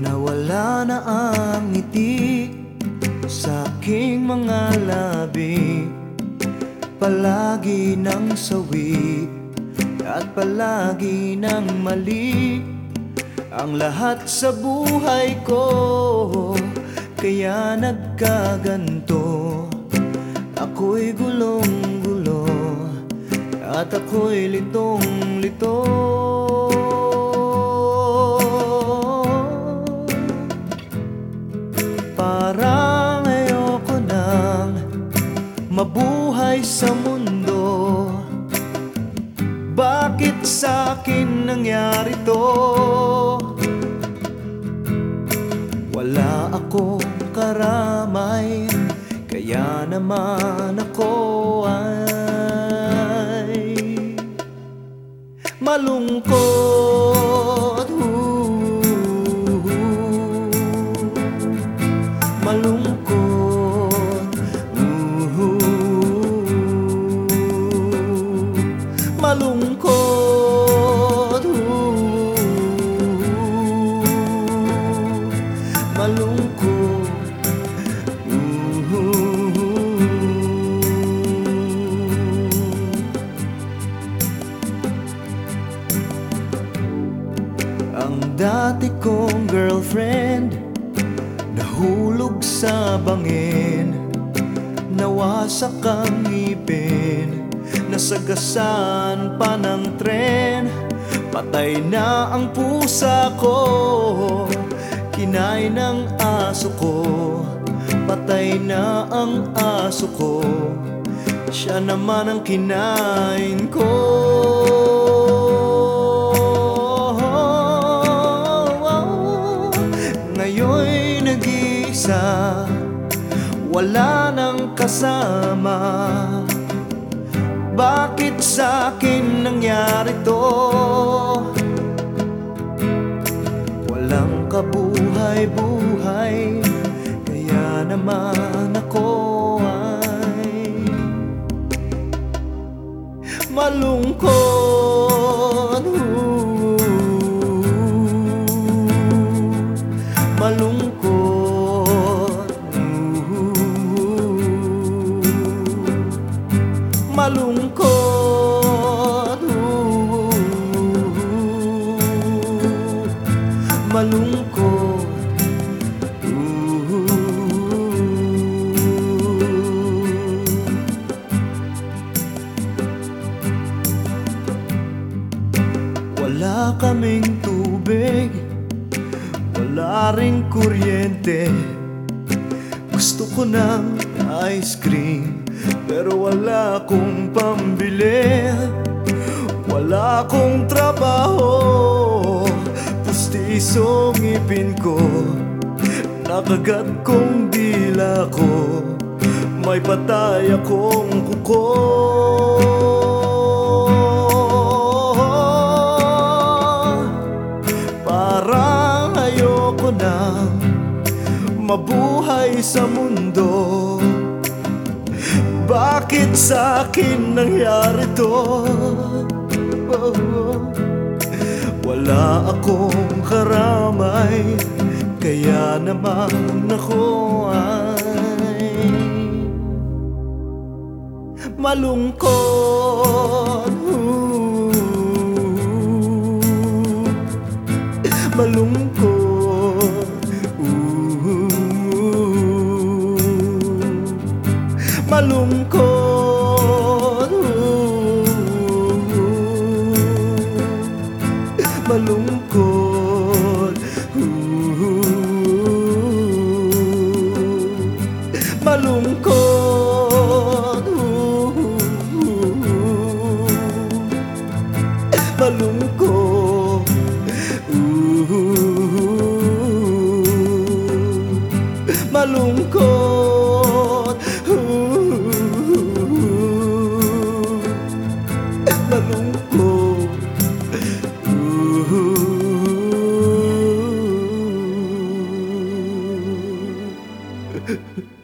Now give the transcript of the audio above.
Nawala na ang ngiti sa aking mga labi. Palagi ng sawi at palagi ng mali Ang lahat sa buhay ko kaya nagkaganto. Ako'y gulong-gulo at ako'y litong-lito. Parang ayoko nang mabuhay sa mundo. Bakit sa akin nangyari to? Naman ako ay Malungkot. Malungkot. Malungkot kong girlfriend. Nahulog sa bangin. Nawasak ang ngipin. Nasagasan pa ng tren. Patay na ang pusa ko. Kinain ng aso ko. Patay na ang aso ko. Siya naman ang kinain ko Wala nang kasama Bakit sa akin nangyari to? Walang kabuhay-buhay Kaya naman Malungkot. Malungkot. Wala kaming tubig. Wala ring kuryente. Gusto ko ng ice cream wala akong pambili. Wala akong trabaho. Pustisong ipin ko. Nakagat kong dila ko. May patay akong kuko. Parang ayoko nang mabuhay sa mundo Bakit sa akin nangyari to? Wala akong karamay Kaya naman ako ay Malungkot Malungkot Malungkot Malungkot Malungkot Malungkot フフフ。